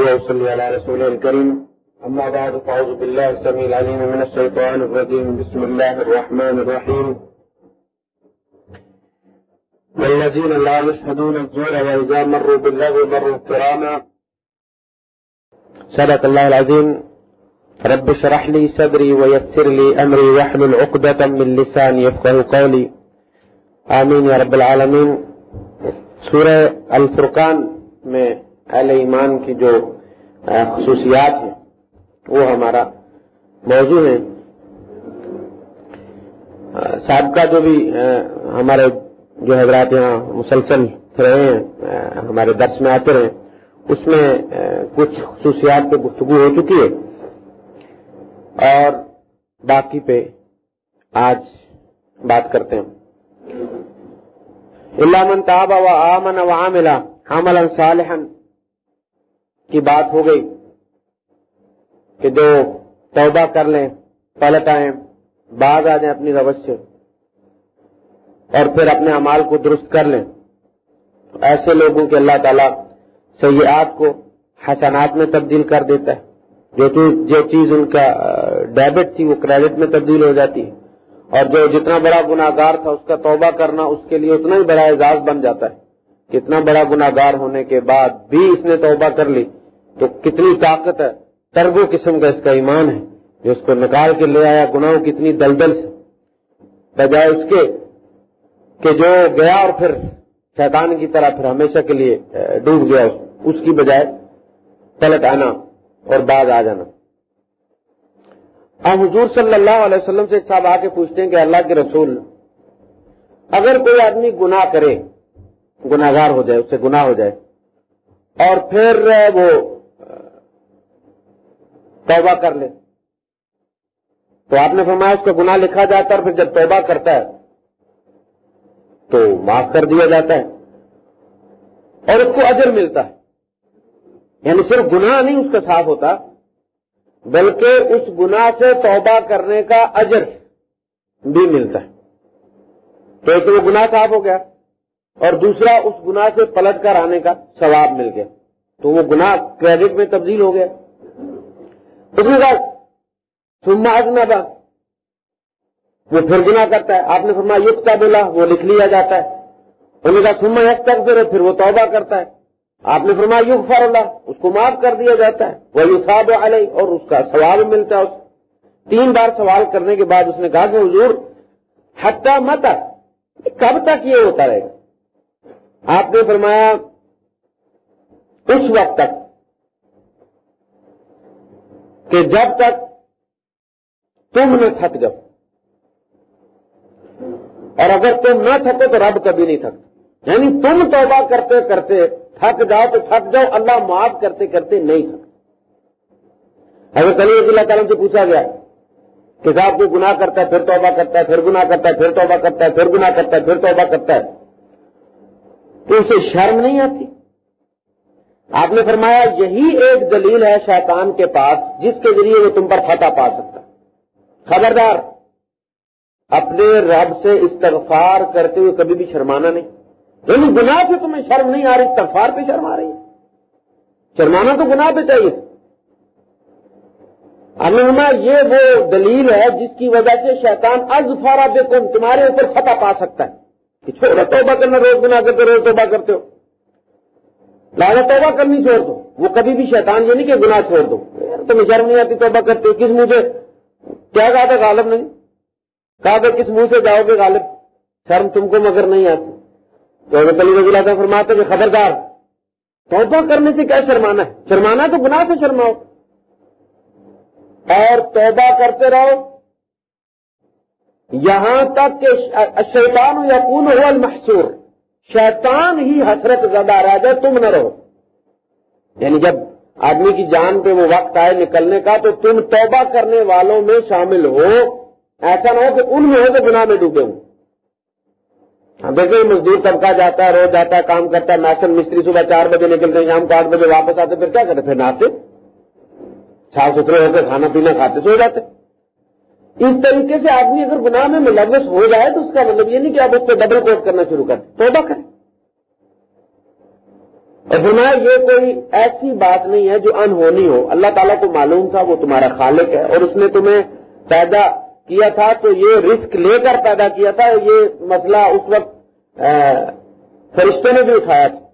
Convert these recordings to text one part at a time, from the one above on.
وصلي على رسوله الكريم. أما بعد، فأعوذ بالله السميع العليم من الشيطان الرجيم. بسم الله الرحمن الرحيم. والذين لا يشهدون الزور وإذا مروا باللغو مروا كراما صدق الله العظيم. رب اشرح لي صدري ويسر لي أمري واحلل عقدة من لساني يفقه قولي. آمين يا رب العالمين. سورہ الفرقان میں اہل ایمان کی جو خصوصیات ہیں، وہ ہمارا موضوع ہے سابقہ جو بھی ہمارے جو حضرات یہاں مسلسل رہے ہیں ہمارے درس میں آتے رہے، اس میں کچھ خصوصیات پہ گفتگو ہو چکی ہے۔ اور باقی پہ آج بات کرتے ہیں۔ اللہ من تاب و آمن و عاملہ عملا صالحا کی بات ہو گئی کہ جو توبہ کر لیں، پلٹ آئیں بعض آ جائیں اپنی روش سے اور پھر اپنے امال کو درست کر لیں۔ ایسے لوگوں کے اللہ تعالی سیاحت کو حسنات میں تبدیل کر دیتا ہے۔ جو جو چیز ان کا ڈیبٹ تھی، وہ کریڈٹ میں تبدیل ہو جاتی ہے۔ اور جو جتنا بڑا گناگار تھا، اس کا توبہ کرنا اس کے لیے اتنا ہی بڑا اعزاز بن جاتا ہے۔ کتنا بڑا گناگار ہونے کے بعد بھی اس نے توبہ کر لی۔ تو کتنی طاقت ہے تربو قسم کا اس کا ایمان ہے، جو اس کو نکال کے لے آیا گناہوں کتنی دلدل سے۔ بجائے اس کے کہ جو گیا اور پھر شیطان کی طرح پھر ہمیشہ کے لیے ڈوب گیا اس کی بجائے پلٹ آنا اور بعد آ جانا۔ اب حضور صلی اللہ علیہ وسلم سے صاحب آ کے پوچھتے ہیں کہ اللہ کے رسول، اگر کوئی آدمی گناہ کرے گناگار ہو جائے، اس سے گناہ ہو جائے، اور پھر وہ توبہ کر لے۔ تو آپ نے فرمایا اس کا گناہ لکھا جاتا ہے اور پھر جب توبہ کرتا ہے تو معاف کر دیا جاتا ہے اور اس کو اجر ملتا ہے۔ یعنی صرف گناہ نہیں اس کا صاف ہوتا، بلکہ اس گناہ سے توبہ کرنے کا اجر بھی ملتا ہے۔ تو ایک وہ گناہ صاف ہو گیا اور دوسرا اس گناہ سے پلٹ کر آنے کا ثواب مل گیا۔ تو وہ گناہ کریڈٹ میں تبدیل ہو گیا۔ اس کے سما اجنبا وہ پھر گناہ کرتا ہے۔ آپ نے فرمایا یوگتا بولا وہ لکھ لیا جاتا ہے۔ انہوں نے کہا سما یس تک پھر وہ توبہ کرتا ہے۔ آپ نے فرمایا یوگ فار اللہ۔ اس کو معاف کر دیا جاتا ہے۔ وہ یوساب علیہ اور اس کا سوال ملتا ہے۔ اس تین بار سوال کرنے کے بعد اس نے کہا کہ، حضور حتہ مت کب تک یہ ہوتا رہے گا؟ آپ نے فرمایا، اس وقت تک۔ کہ جب تک تم نہ تھک جاؤ، اور اگر تم نہ تھکو تو رب کبھی نہیں تھکتا۔ یعنی تم توبہ کرتے کرتے تھک جاؤ تو تھک جاؤ، اللہ معاف کرتے کرتے نہیں تھک اگر کلی اللہ تعالیٰ سے پوچھا گیا کہ صاحب کوئی گناہ کرتا ہے، پھر توبہ کرتا ہے، پھر گناہ کرتا ہے، پھر توبہ کرتا ہے، پھر گناہ کرتا ہے، پھر توبہ کرتا ہے۔ تو اسے شرم نہیں آتی؟ آپ نے فرمایا، یہی ایک دلیل ہے شیطان کے پاس جس کے ذریعے وہ تم پر فتح پا سکتا خبردار، اپنے رب سے استغفار کرتے ہوئے کبھی بھی شرمانا نہیں۔ یعنی گناہ سے تمہیں شرم نہیں آ رہی، استغفار پہ شرم آ رہی ہے۔ شرمانا تو گناہ پہ چاہیے۔ علما یہ وہ دلیل ہے جس کی وجہ سے شیطان ازفارا بے تمہارے اوپر فتح پا سکتا ہے۔ کہ چھوڑا توبہ کرنا، روز گنا کرتے روز توبہ کرتے ہو۔ لالا توبہ کرنی چھوڑ دو۔ وہ کبھی بھی شیطان یہ نہیں کہ گناہ چھوڑ دو۔ تمہیں شرم نہیں آتی توبہ کرتے ہو کس منہ سے؟ کیا کہا تھا غالب نہیں کہا تھا کس منہ سے جاؤ گے غالب؟ شرم تم کو مگر نہیں آتی۔ تو اگر علی رضی اللہ فرماتے کہ خبردار، توبہ کرنے سے کیا شرمانا ہے؟ شرمانا تو گناہ سے شرماؤ۔ اور توبہ کرتے رہو۔ یہاں تک کہ شیطان یا کون ہو المحصور۔ شیطان ہی حسرت زدہ رہ جائے، تم نہ رہو۔ یعنی جب آدمی کی جان پہ وہ وقت آئے نکلنے کا، تو تم توبہ کرنے والوں میں شامل ہو۔ ایسا نہ ہو کہ ان میں ہو کہ گناہ میں ڈوبے ہوں۔ ہاں، دیکھیں، مزدور طبقہ جاتا ہے، روز جاتا ہے، کام کرتا ہے، ناشن مستری صبح چار بجے نکلتے ہیں، شام کو آٹھ بجے واپس آتے پھر کیا کرتے پھر نہاتے صاف ستھرے ہو کے کھانا پینا کھاتے، سو جاتے اس طریقے سے آدمی اگر گناہ میں ملوث ہو جائے تو اس کا مطلب یہ نہیں کہ آپ اس پہ ڈبل کوٹ کرنا شروع کریں توبہ کریں۔ اور فرمایا، یہ کوئی ایسی بات نہیں ہے جو انہونی ہو۔ اللہ تعالیٰ کو معلوم تھا، وہ تمہارا خالق ہے۔ اور اس نے تمہیں پیدا کیا تھا، تو یہ رسک لے کر پیدا کیا تھا۔ یہ مسئلہ اس وقت فرشتوں نے بھی اٹھایا تھا۔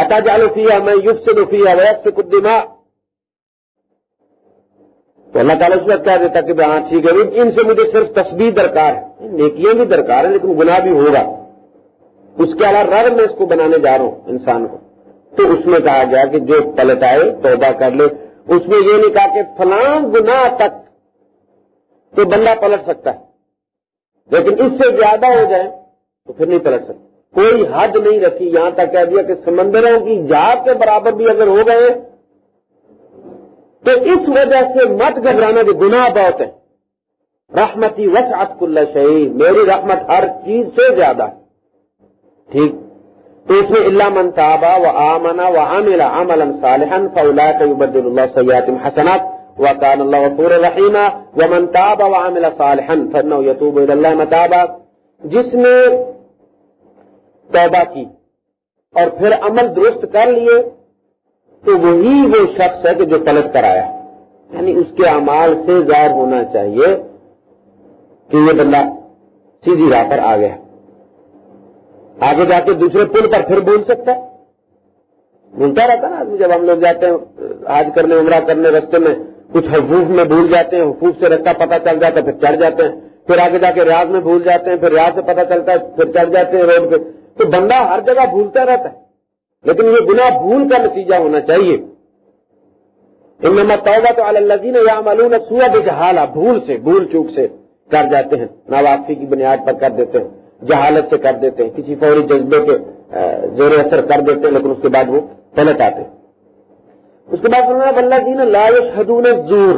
اتا جالو کیا میں یوگ سے دفیا ویس سے کچھ دماغ تو اللہ تعالیٰ اس وقت کہہ دیتا کہ ہاں ٹھیک ہے، ان سے مجھے صرف تصویر درکار ہے۔ نیکیاں بھی درکار ہیں، لیکن گناہ بھی ہوگا۔ اس کے علاوہ رر میں اس کو بنانے جا رہا ہوں، انسان کو۔ تو اس میں کہا گیا کہ جو پلٹ آئے، توبہ کر لے۔ اس میں یہ نہیں کہا کہ فلاں گناہ تک تو بندہ پلٹ سکتا ہے۔ لیکن اس سے زیادہ ہو جائے تو پھر نہیں پلٹ سکتا۔ کوئی حد نہیں رکھی، یہاں تک کہہ دیا کہ سمندروں کی جہاز کے برابر بھی اگر ہو گئے تو اس وجہ سے مت گھبرانا جو گناہ بہت ہے رحمتی وسعت کل شہی میری رحمت ہر چیز سے زیادہ ہے۔ ٹھیک۔ تو اس میں اللہ من تابا و آمنا و عامل عملا صالحا فاولئک یبدل اللہ سیئات حسنات وكان الله غفورا رحیما۔ ومن تاب وعمل صالحا، فانه يتوب الى الله متابا۔ جس نے توبہ کی اور پھر عمل درست کر لیے تو وہی وہ شخص ہے کہ جو پلٹ کر آیا۔ یعنی اس کے اعمال سے ظاہر ہونا چاہیے کہ یہ بندہ سیدھی راہ پر آ گیا۔ آگے جا کے دوسرے پل پر پھر بول سکتا ہے۔ بھولتا رہتا نا آدمی۔ جب ہم لوگ جاتے ہیں آج کرنے، عمرہ کرنے رستے میں، کچھ حفوف میں بھول جاتے ہیں حفوف سے رستہ پتہ چل جاتا ہے، پھر چڑھ جاتے ہیں۔ پھر آگے جا کے ریاض میں بھول جاتے ہیں، پھر ریاض سے پتہ چلتا ہے، پھر چڑھ جاتے ہیں روڈ پہ۔ تو بندہ ہر جگہ بھولتا رہتا ہے۔ لیکن یہ گنا بھول کا نتیجہ ہونا چاہیے۔ ان میں توبہ تو الزین یا معلوم سوا بجہالا بھول سے، بھول چوک سے کر جاتے ہیں نواقفی کی بنیاد پر کر دیتے ہیں، جہالت سے کر دیتے ہیں، کسی فوری جذبے کے زور اثر کر دیتے ہیں، لیکن اس کے بعد وہ پلٹ آتے ہیں۔ اس کے بعد بلّہ جی نے لائش حدون زور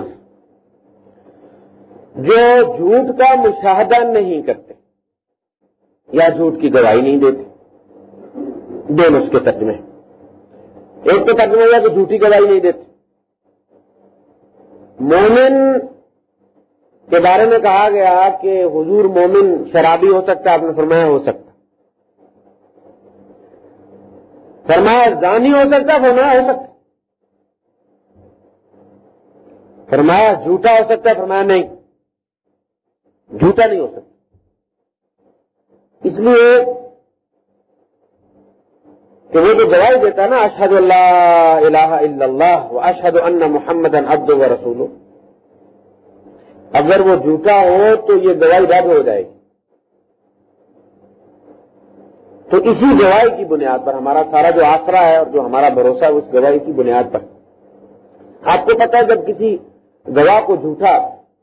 جو جھوٹ کا مشاہدہ نہیں کرتے یا جھوٹ کی گواہی نہیں دیتے۔ دونوں اس کے ترجمے ایک تو ترجمہ ہوا کہ جھوٹی گواہی نہیں دیتے مومن کے بارے میں کہا گیا کہ حضور مومن شرابی ہو سکتا آپ نے فرمایا ہو سکتا۔ فرمایا زانی ہو سکتا فرمایا ہو سکتا فرمایا جھوٹا ہو سکتا فرمایا نہیں۔ جھوٹا نہیں ہو سکتا۔ اس لیے کہ وہ جو گواہی دیتا نا اشحد اللہ الہ الا اللہ اشحد ان محمد عبد و رسول اگر وہ جھوٹا ہو تو یہ گواہی رد ہو جائے گی۔ تو اسی گواہی کی بنیاد پر ہمارا سارا جو آسرا ہے اور جو ہمارا بھروسہ ہے، اس گواہی کی بنیاد پر۔ آپ کو پتا ہے، جب کسی گواہ کو جھوٹا،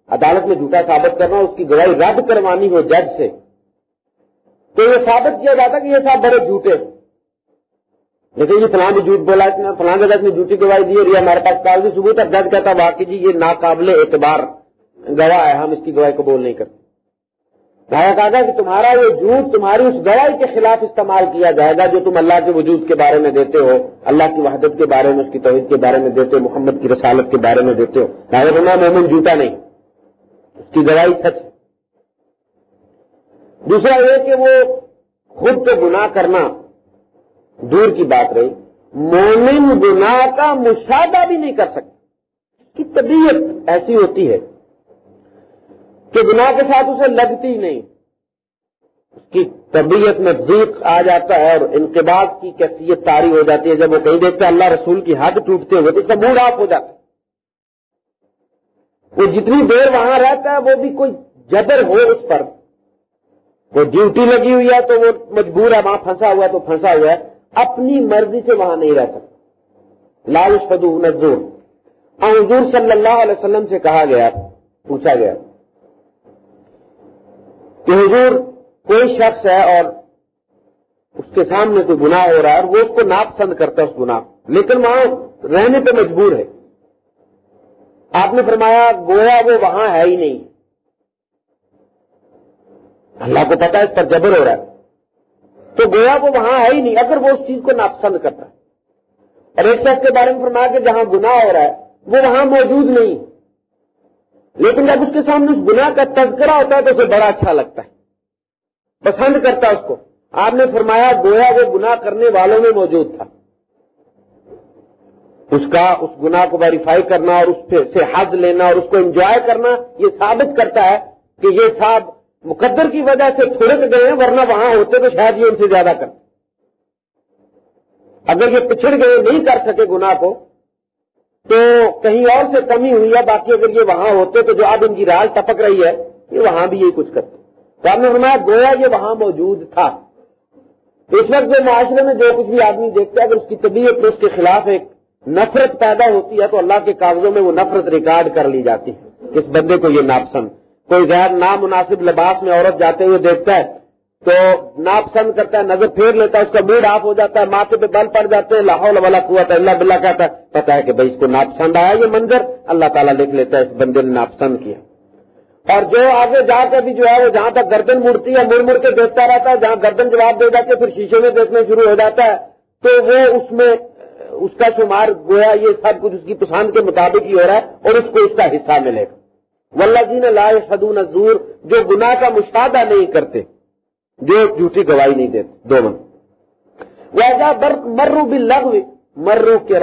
عدالت میں جھوٹا ثابت کرنا، اس کی گواہی رد کروانی ہو جج سے، تو یہ ثابت کیا جاتا کہ یہ صاحب بڑے جھوٹے لیکن یہ فلاں بھی جھوٹ بولا فلاں جج نے جھوٹی گواہی دی اور یہ ہمارے پاس کاغذی ثبوت ہے جج کہتا باقی جی یہ ناقابل اعتبار گواہ ہے، ہم اس کی گواہی قبول نہیں کرتے۔ کہا کہ تمہارا یہ جھوٹ، تمہاری اس گواہی کے خلاف استعمال کیا جائے گا جو تم اللہ کے وجود کے بارے میں دیتے ہو، اللہ کی وحدت کے بارے میں، اس کی توحید کے بارے میں دیتے ہو، محمد کی رسالت کے بارے میں دیتے ہو۔ تمہارا مومن جھوٹا نہیں۔ اس کی گواہی سچ۔ دوسرا یہ کہ وہ خود کو گناہ کرنا دور کی بات رہی، مومن گناہ کا مشاہدہ بھی نہیں کر سکتا۔ کی طبیعت ایسی ہوتی ہے کہ گناہ کے ساتھ اسے لگتی نہیں۔ اس کی طبیعت میں ضیق آ جاتا ہے اور انقباض کی کیفیت تاری ہو جاتی ہے۔ جب وہ کہیں دیکھتے اللہ رسول کی حد ٹوٹتے ہوئے، تو اس کا موڈ آف ہو جاتا ہے۔ وہ جتنی دیر وہاں رہتا ہے، وہ بھی کوئی جبر ہو اس پر۔ وہ ڈیوٹی لگی ہوئی ہے تو وہ مجبور ہے، وہاں پھنسا ہوا ہے تو پھنسا ہوا ہے۔ اپنی مرضی سے وہاں نہیں رہ سکتا۔ لال فدو نظور حضور صلی اللہ علیہ وسلم سے کہا گیا، پوچھا گیا کہ حضور کوئی شخص ہے اور اس کے سامنے کوئی گناہ ہو رہا ہے اور وہ اس کو ناپسند کرتا ہے اس گناہ لیکن وہاں رہنے پہ مجبور ہے۔ آپ نے فرمایا، گویا وہ وہاں ہے ہی نہیں۔ اللہ کو پتا ہے اس پر جبر ہو رہا ہے۔ تو گویا وہ وہاں ہے ہی نہیں، اگر وہ اس چیز کو ناپسند کرتا۔ ہے اور ایک شخص کے بارے میں فرمایا کہ جہاں گناہ ہو رہا ہے، وہ وہاں موجود نہیں۔ لیکن جب اس کے سامنے اس گناہ کا تذکرہ ہوتا ہے تو اسے بڑا اچھا لگتا ہے۔ پسند کرتا ہے اس کو۔ آپ نے فرمایا، گویا وہ گناہ کرنے والوں میں موجود تھا۔ اس کا، اس گناہ کو ویریفائی کرنا اور اس سے حد لینا اور اس کو انجوائے کرنا، یہ ثابت کرتا ہے کہ یہ صاحب مقدر کی وجہ سے تھوڑے گئے ہیں، ورنہ وہاں ہوتے تو شاید یہ ان سے زیادہ کرتے۔ اگر یہ پچھڑ گئے، نہیں کر سکے گناہ کو، تو کہیں اور سے کمی ہوئی ہے، باقی اگر یہ وہاں ہوتے تو جو اب ان کی راج ٹپک رہی ہے، یہ وہاں بھی یہی کچھ کرتے۔ تو آپ نے فرمایا، گویا یہ وہاں موجود تھا۔ اس وقت جو معاشرے میں جو کچھ بھی آدمی دیکھتا ہے اگر اس کی طبیعت اس کے خلاف ایک نفرت پیدا ہوتی ہے، تو اللہ کے کاغذوں میں وہ نفرت ریکارڈ کر لی جاتی ہے۔ اس بندے کو یہ ناپسند کوئی غیر نامناسب لباس میں عورت جاتے ہوئے دیکھتا ہے تو ناپسند کرتا ہے، نظر پھیر لیتا ہے، اس کا موڈ آف ہو جاتا ہے، ماتھے پہ بل پڑ جاتے ہیں، لاہور والا کوا تھا اللہ بلّہ کہتا ہے پتا ہے کہ بھائی اس کو ناپسند آیا یہ منظر۔ اللہ تعالیٰ لکھ لیتا ہے، اس بندے نے ناپسند کیا۔ اور جو آگے جا کے بھی جو ہے، وہ جہاں تک گردن مڑتی ہے، مڑ مڑ کے دیکھتا رہتا ہے، جہاں گردن جواب دے جاتے پھر شیشے میں دیکھنا شروع ہو جاتا ہے۔ تو وہ اس میں، اس کا شمار گویا یہ سب کچھ اس کی پسند کے مطابق ہی ہو رہا ہے اور اس کو اس کا حصہ ملے گا۔ ولہ جی نے لائے جو گناہ کا مشاہدہ نہیں کرتے، جو جھوٹی گواہی نہیں دیتے، دونوں۔ برق مرو بھی مرو کے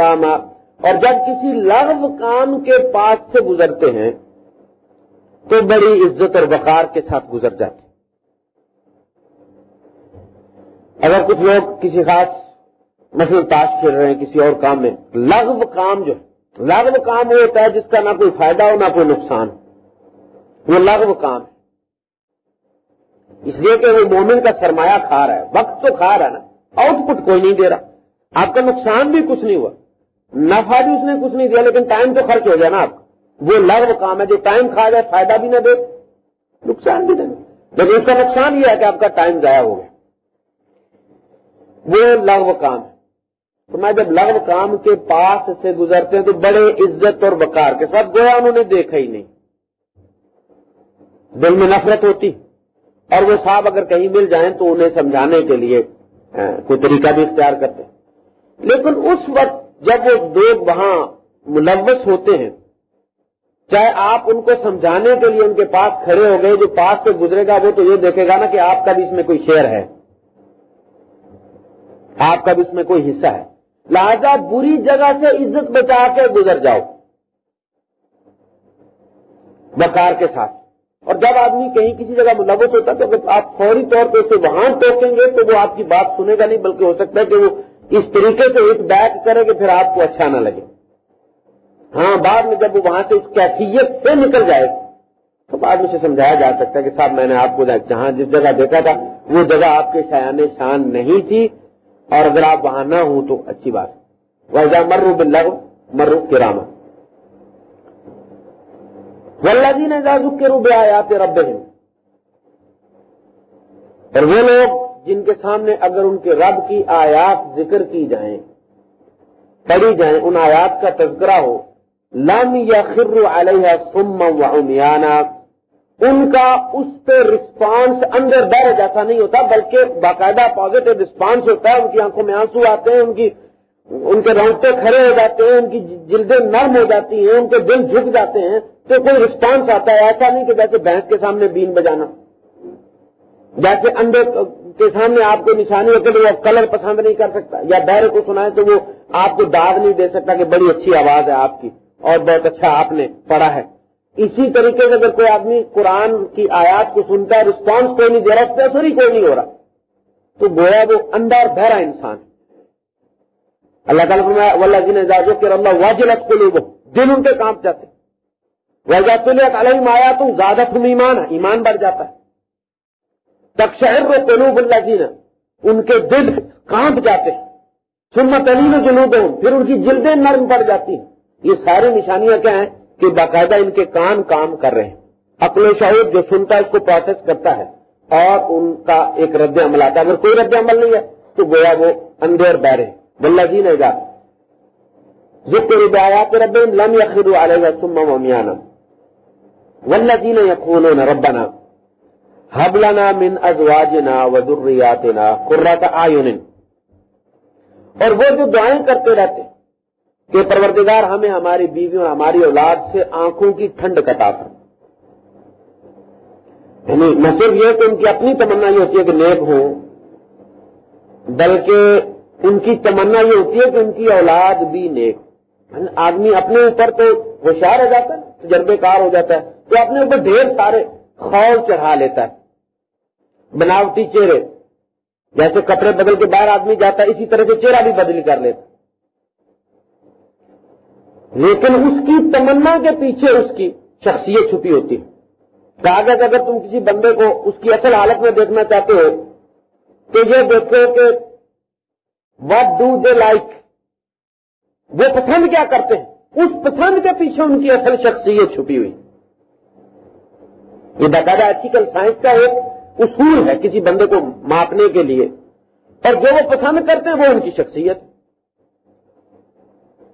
اور جب کسی لغو کام کے پاس سے گزرتے ہیں، تو بڑی عزت اور وقار کے ساتھ گزر جاتے اگر کچھ لوگ کسی خاص مثلا تاش کھیل رہے ہیں کسی اور کام میں، لغو کام جو ہے، لغو کام وہ ہوتا ہے جس کا نہ کوئی فائدہ ہو نہ کوئی نقصان۔ وہ لغو کام ہے۔ اس لیے کہ وہ مومن کا سرمایہ کھا رہا ہے۔ وقت تو کھا رہا ہے نا۔ آؤٹ پٹ کوئی نہیں دے رہا۔ آپ کا نقصان بھی کچھ نہیں ہوا۔ نفع بھی اس نے کچھ نہیں دیا، لیکن ٹائم تو خرچ ہو جائے نا آپ کا۔ وہ لغو کام ہے۔ جو ٹائم کھا جائے، فائدہ بھی نہ دے۔ نقصان بھی دے۔ لیکن اس کا نقصان یہ ہے کہ آپ کا ٹائم ضائع ہو گیا۔ وہ لغو کام ہے۔ تو میں جب لغو کام کے پاس سے گزرتے ہیں تو بڑے عزت اور بکار کے ساتھ گویا انہوں نے دیکھا ہی نہیں۔ دل میں نفرت ہوتی اور وہ صاحب اگر کہیں مل جائیں تو انہیں سمجھانے کے لیے کوئی طریقہ بھی اختیار کرتے لیکن اس وقت جب وہ لوگ وہاں ملوث ہوتے ہیں، چاہے آپ ان کو سمجھانے کے لیے ان کے پاس کھڑے ہو گئے، جو پاس سے گزرے گا، وہ تو یہ دیکھے گا نا کہ آپ کا بھی اس میں کوئی شیر ہے۔ آپ کا بھی اس میں کوئی حصہ ہے۔ لہذا بری جگہ سے عزت بچا کے گزر جاؤ۔ بکار کے ساتھ۔ اور جب آدمی کہیں کسی جگہ ملوث ہوتا ہے تو اگر آپ فوری طور پہ اسے وہاں ٹوکیں گے تو وہ آپ کی بات سنے گا نہیں، بلکہ ہو سکتا ہے کہ وہ اس طریقے سے ایک بیک کرے کہ پھر آپ کو اچھا نہ لگے۔ ہاں بعد میں جب وہ وہاں سے اس کیفیت سے نکل جائے، تو بعد میں سے سمجھایا جا سکتا ہے کہ صاحب، میں نے آپ کو جہاں جس جگہ دیکھا تھا، وہ جگہ آپ کے شایان شان نہیں تھی۔ اور اگر آپ وہاں نہ ہوں تو اچھی بات ہے۔ مرو بلّہ مرو کرامہ ولہ جی کے روبے آیات رب ہیں اور وہ لوگ جن کے سامنے اگر ان کے رب کی آیات ذکر کی جائیں، پڑھی جائیں، ان آیات کا تذکرہ ہو، لم یا خر علیہ سم و ان کا اس پہ رسپانس اندر ڈر جیسا نہیں ہوتا، بلکہ باقاعدہ پازیٹو رسپانس ہوتا ہے، ان کی آنکھوں میں آنسو آتے ہیں، ان کی ان کے رونگٹے کھڑے ہو جاتے ہیں، ان کی جلدیں نرم ہو جاتی ہیں، ان کے دل جھک جاتے ہیں تو کوئی رسپانس آتا ہے، ایسا نہیں کہ جیسے بھینس کے سامنے بین بجانا۔ جیسے انڈے کے سامنے آپ کو نشانی ہوتی تو وہ کلر پسند نہیں کر سکتا، یا بہرے کو سنائے تو وہ آپ کو داغ نہیں دے سکتا کہ بڑی اچھی آواز ہے آپ کی، اور بہت اچھا آپ نے پڑھا ہے۔ اسی طریقے سے اگر کوئی آدمی قرآن کی آیات کو سنتا ہے رسپانس کوئی نہیں دے رہا اثر ہی کوئی نہیں ہو رہا۔ تو گویا وہ اندر بہرا انسان اللہ تعالیٰ ولہ جی نے کہ اللہ واجلت کو دل ان کے کام چاہتے وجہ علیہ آیا تو زیادہ تم ایمان ہے، ایمان بڑھ جاتا ہے۔ تک شہر کو قلوب اللہ جی نے ان کے دل کانپ جاتے ہیں۔ سنت علی میں جنوب پھر ان کی جلدیں نرم پڑ جاتی ہیں۔ یہ ساری نشانیاں کیا ہیں؟ کہ باقاعدہ ان کے کان کام کر رہے ہیں۔ اپنے شاہد جو سنتا ہے، اس کو پروسیس کرتا ہے۔ اور ان کا ایک رد عمل آتا ہے۔ اگر کوئی رد عمل نہیں ہے، تو گویا وہ اندھے اور بہرے بلّہ جی نہیں جاتے ذکر ربایات رب لم یخر علیہ ثم ومیانا والذین یقولون ربنا هب لنا من ازواجنا وذریاتنا قرۃ اعین. اور وہ جو دعائیں کرتے رہتے کہ پروردگار ہمیں ہماری بیویوں ہماری اولاد سے آنکھوں کی ٹھنڈ کٹا کر یعنی نہ صرف یہ کہ ان کی اپنی تمنا یہ ہوتی ہے کہ نیک ہوں، بلکہ ان کی تمنا یہ ہوتی ہے کہ ان کی اولاد بھی نیک آدمی اپنے اوپر تو ہوشیار ہو جاتا ہے، تجربے کار ہو جاتا ہے، تو اپنے اوپر ڈھیر سارے خول چڑھا لیتا ہے۔ بناوٹی چہرے، جیسے کپڑے بدل کے باہر آدمی جاتا ہے، اسی طرح سے چہرہ بھی بدل کر لیتا لیکن اس کی تمنا کے پیچھے اس کی شخصیت چھپی ہوتی ہے۔ کاغذ اگر تم کسی بندے کو اس کی اصل حالت میں دیکھنا چاہتے ہو، تو یہ دیکھو کہ وٹ ڈو دے لائک وہ پسند کیا کرتے ہیں؟ اس پسند کے پیچھے ان کی اصل شخصیت چھپی ہوئی۔ یہ باقاعدہ ایتھیکل سائنس کا ایک اصول ہے کسی بندے کو ماپنے کے لیے۔ اور جو وہ پسند کرتے ہیں وہ ان کی شخصیت۔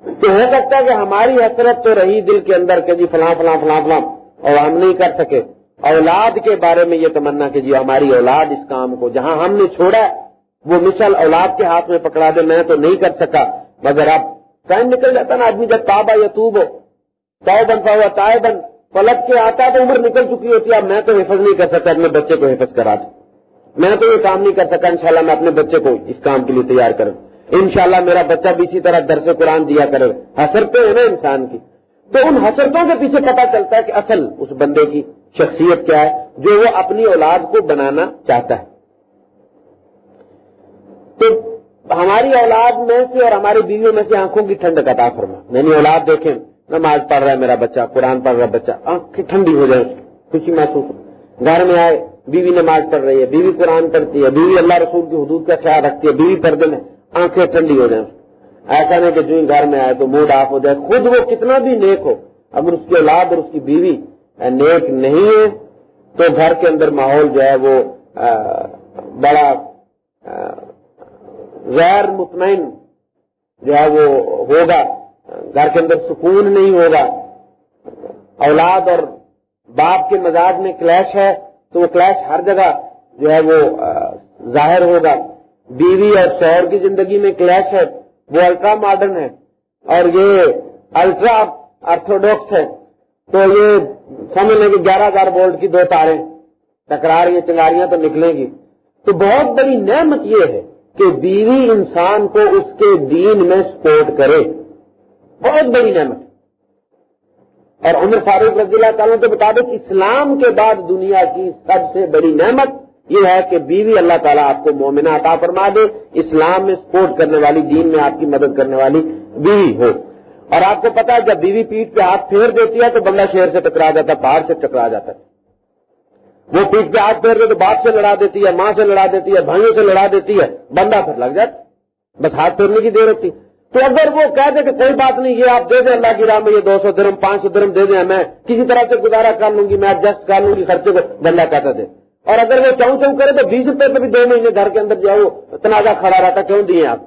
تو ہو سکتا ہے کہ ہماری حسرت تو رہی دل کے اندر کہ جی فلاں فلاں فلاں فلاں اور ہم نہیں کر سکے۔ اولاد کے بارے میں یہ تمنا کہ جی ہماری اولاد اس کام کو جہاں ہم نے چھوڑا وہ مثل اولاد کے ہاتھ میں پکڑا دے، میں تو نہیں کر سکا۔ مگر اب ٹائم نکل جاتا نا، آدمی جب تابا یا توب ہو تاؤ بنتا ہوا تائے بن پلٹ کے آتا تو عمر نکل چکی ہوتی ہے۔ اب میں تو حفظ نہیں کر سکتا اپنے بچے کو حفظ کرا دوں۔ میں تو یہ کام نہیں کر سکا، انشاءاللہ میں اپنے بچے کو اس کام کے لیے تیار کروں۔ انشاءاللہ میرا بچہ بھی اسی طرح درس قرآن دیا کرے۔ حسرتے ہیں نا انسان کی۔ تو ان حسرتوں کے پیچھے پتا چلتا ہے کہ اصل اس بندے کی شخصیت کیا ہے، جو وہ اپنی اولاد کو بنانا چاہتا ہے۔ تو ہماری اولاد میں سے اور ہماری بیویوں میں سے آنکھوں کی ٹھنڈ کا فرما۔ میں نے اولاد دیکھیں، نماز پڑھ رہا ہے میرا بچہ، قرآن پڑھ رہا بچہ، آنکھیں ٹھنڈی ہو جائے خوشی محسوس ہو۔ گھر میں آئے، بیوی نماز پڑھ رہی ہے، بیوی قرآن پڑھتی ہے، بیوی اللہ رسول کی حدود کا خیال رکھتی ہے، بیوی پردے میں آنکھیں ٹھنڈی ہو جائیں۔ ایسا نہیں کہ جو گھر میں آئے تو موڈ آف ہو جائے، خود وہ کتنا بھی نیک ہو، اگر اس کی اولاد اور اس کی بیوی نیک نہیں ہے، تو گھر کے اندر ماحول جو ہے وہ بڑا غیر مطمئن جو ہے وہ ہوگا، گھر کے اندر سکون نہیں ہوگا۔ اولاد اور باپ کے مزاج میں کلیش ہے تو وہ کلیش ہر جگہ جو ہے وہ ظاہر ہوگا۔ بیوی اور شوہر کی زندگی میں کلیش ہے، وہ الٹرا ماڈرن ہے۔ اور یہ الٹرا آرتھوڈاکس ہے۔ تو یہ سمجھ لیں کہ گیارہ ہزار وولٹ کی دو تاریں ٹکرا رہی ہیں چنگاریاں تو نکلیں گی۔ تو بہت بڑی نعمت یہ ہے کہ بیوی انسان کو اس کے دین میں سپورٹ کرے۔ بہت بڑی نعمت۔ اور عمر فاروق رضی اللہ تعالیٰ کے مطابق اسلام کے بعد دنیا کی سب سے بڑی نعمت یہ ہے کہ بیوی اللہ تعالیٰ آپ کو مومنہ عطا فرما دے، اسلام میں سپورٹ کرنے والی، دین میں آپ کی مدد کرنے والی بیوی ہو۔ اور آپ کو پتا ہے، جب بیوی پیٹ پہ ہاتھ پھیر دیتی ہے تو بندہ شہر سے ٹکرا جاتا ہے پہاڑ سے ٹکرا جاتا ہے۔ وہ پیٹ پہ ہاتھ پھیر دے تو باپ سے لڑا دیتی ہے، ماں سے لڑا دیتی ہے، بھائیوں سے لڑا دیتی ہے، بندہ پھر لگ جاتا بس ہاتھ پھیرنے کی دیر ہوتی۔ تو اگر وہ کہہ دے کہ کوئی بات نہیں، یہ آپ دے دیں اللہ کی راہ میں، یہ دو سو درم، پانچ سو درم دے دیں میں کسی طرح سے گزارا کر لوں گی، میں ایڈجسٹ کر لوں گی خرچے کو، بندہ کہتا دے۔ اور اگر وہ چون چون کرے تو بیس روپے پہ بھی دو مہینے گھر کے اندر جاؤ تنازع کھڑا رہتا، کیوں دیے آپ؟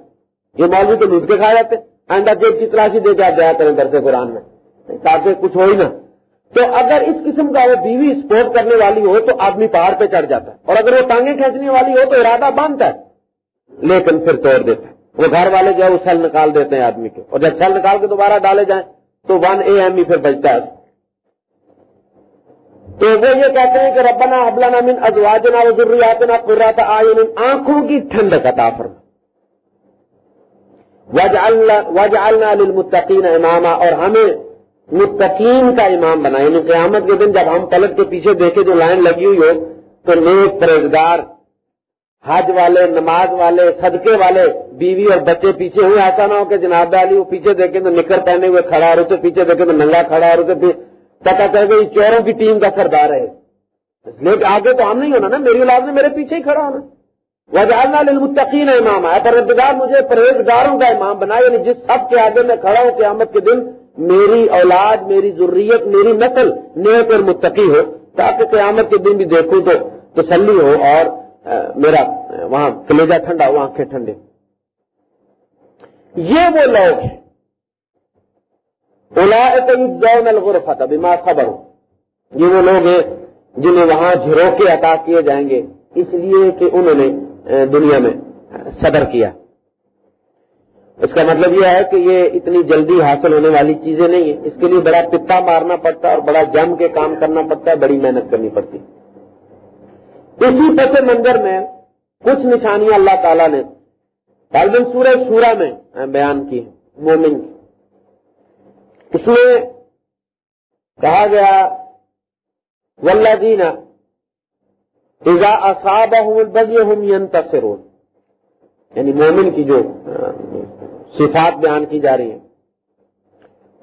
یہ مولوی تو لوٹ کے کھا جاتے۔ آئندہ جیب کی تلاشی دے کے آپ جایا کریں درس قرآن میں۔ تاکہ کچھ ہو ہی نہ۔ تو اگر اس قسم کا وہ بیوی سپورٹ کرنے والی ہو تو آدمی پہاڑ پہ چڑھ جاتا ہے۔ اور اگر وہ ٹانگیں کھینچنے والی ہو تو ارادہ باندھتا ہے۔ لیکن پھر توڑ دیتا ہے وہ گھر والے جو ہے وہ سل نکال دیتے ہیں آدمی کے۔ اور جب سل نکال کے دوبارہ ڈالے جائیں تو ون اے ایم ہی پھر بچتا ہے۔ تو وہ یہ کہتے ہیں کہ ربنا حبلنا من ازواجنا و ذریاتنا قرات اعین۔ آنکھوں کی ٹھنڈک عطا فرما۔ وجعلنا للمتقین اماما۔ اور ہمیں متقین کا امام بنا یعنی قیامت کے دن جب ہم پلٹ کے پیچھے دیکھے جو لائن لگی ہوئی ہو، تو نیک پرہزگار حج والے، نماز والے، صدقے والے بیوی اور بچے پیچھے ہوئے، ایسا نہ ہو کہ جناب علی وہ پیچھے دیکھیں تو نکر پہنے ہوئے کھڑا اور اسے پیچھے دیکھیں تو ننگا کھڑا اور اسے پتا چل گئی چوروں کی ٹیم کا سردار ہے۔ لیکن آگے تو ہم نہیں ہونا نا، میری اولاد نے میرے پیچھے ہی کھڑا ہونا۔ وجالنا للمتقین امام ہے پرہزگار مجھے پرہیزگاروں کا امام بنا یعنی جس سب کے آگے میں کھڑا ہوں قیامت کے دن میری اولاد، میری ضروریت میری نسل نیک اور متقی ہو، تاکہ قیامت کے دن بھی دیکھوں تو تسلی ہو اور میرا، وہاں کلیجا ٹھنڈا ہو آنکھیں ٹھنڈے یہ وہ لوگ ہیں۔ الغرفت بما خبر یہ وہ لوگ ہیں جنہیں وہاں جھروکے عطا کیے جائیں گے، اس لیے کہ انہوں نے دنیا میں صبر کیا۔ اس کا مطلب یہ ہے کہ یہ اتنی جلدی حاصل ہونے والی چیزیں نہیں ہیں۔ اس کے لیے بڑا پتا مارنا پڑتا ہے اور بڑا جم کے کام کرنا پڑتا ہے، بڑی محنت کرنی پڑتی اسی پس منظر میں کچھ نشانیاں اللہ تعالیٰ نے غالباً سورہ سورہ میں بیان کی مومن کی۔ اس میں کہا گیا ولہ دینا ایزا اصاب ہوں ینتصرون یعنی مومن کی جو صفات بیان کی جا رہی ہیں۔